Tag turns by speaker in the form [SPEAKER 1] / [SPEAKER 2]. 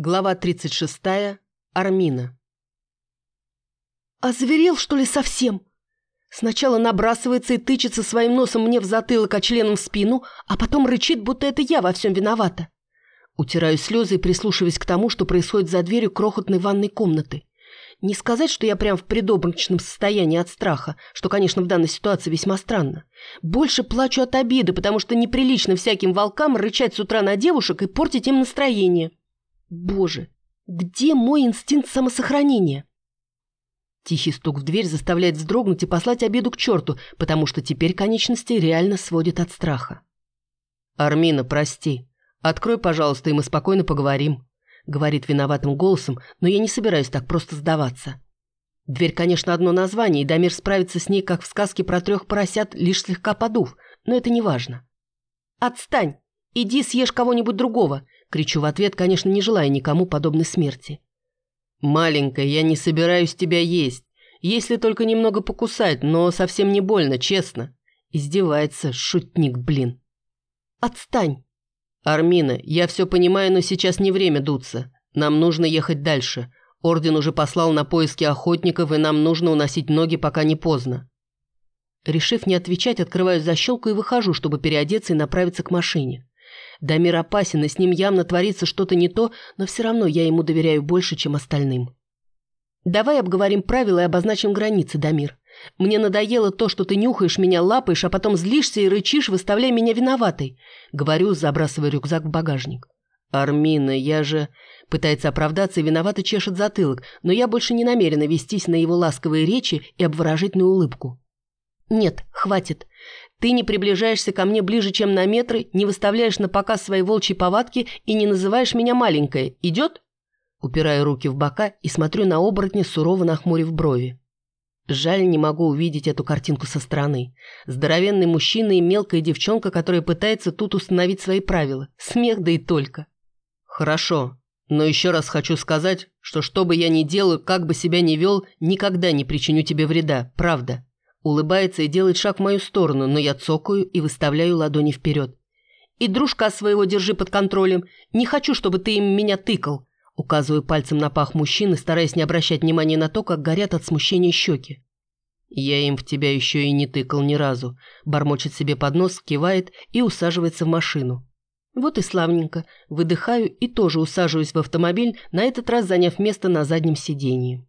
[SPEAKER 1] Глава 36. Армина.
[SPEAKER 2] «Озверел, что ли, совсем?» Сначала набрасывается и тычется своим носом мне в затылок, а членом в спину, а потом рычит, будто это я во всем виновата. Утираю слезы и прислушиваясь к тому, что происходит за дверью крохотной ванной комнаты. Не сказать, что я прям в предобморочном состоянии от страха, что, конечно, в данной ситуации весьма странно. Больше плачу от обиды, потому что неприлично всяким волкам рычать с утра на девушек и портить им настроение. Боже, где мой инстинкт самосохранения? Тихий стук в дверь заставляет вздрогнуть и послать обиду к черту, потому что теперь конечности реально сводит от страха.
[SPEAKER 1] «Армина, прости. Открой, пожалуйста, и мы спокойно поговорим», — говорит виноватым голосом, но я не собираюсь так просто сдаваться. Дверь, конечно, одно название, и Дамир справится с ней, как в сказке про трех поросят, лишь слегка подув, но это не важно. «Отстань! Иди съешь кого-нибудь другого!» Кричу в ответ, конечно, не желая никому подобной смерти. «Маленькая, я не собираюсь тебя есть. Если только немного покусать, но совсем не больно, честно». Издевается, шутник, блин. «Отстань!» «Армина, я все понимаю, но сейчас не время дуться. Нам нужно ехать дальше. Орден уже послал на поиски охотников, и нам нужно уносить ноги, пока не поздно». Решив не отвечать, открываю защелку и выхожу, чтобы переодеться и направиться к машине. Дамир опасен, и с ним явно творится что-то не то, но все равно я ему доверяю больше, чем остальным. Давай обговорим правила и обозначим границы, Дамир. Мне надоело то, что ты нюхаешь меня, лапаешь, а потом злишься и рычишь, выставляя меня виноватой. Говорю, забрасывая рюкзак в багажник. «Армина, я же...» Пытается оправдаться и виновато чешет затылок, но я больше не намерена вестись на его ласковые речи и обворожительную улыбку. «Нет, хватит. Ты не приближаешься ко мне ближе, чем на метры, не выставляешь на показ свои волчьи повадки и не называешь меня маленькой. Идет?» Упираю руки в бока и смотрю на оборотня, сурово нахмурив брови. Жаль, не могу увидеть эту картинку со стороны. Здоровенный мужчина и мелкая девчонка, которая пытается тут установить свои правила. Смех да и только. Хорошо, но еще раз хочу сказать, что что бы я ни делал, как бы себя ни вел, никогда не причиню тебе вреда, правда. Улыбается и делает шаг в мою сторону, но я цокаю и выставляю ладони вперед. «И дружка своего держи под контролем. Не хочу, чтобы ты им меня тыкал». Указываю пальцем на пах мужчины, стараясь не обращать внимания на то, как горят от смущения щеки. «Я им в тебя еще и не тыкал ни разу», – бормочет себе под нос, кивает и усаживается в машину. Вот и славненько. Выдыхаю и тоже усаживаюсь в автомобиль, на этот раз заняв место на заднем сиденье.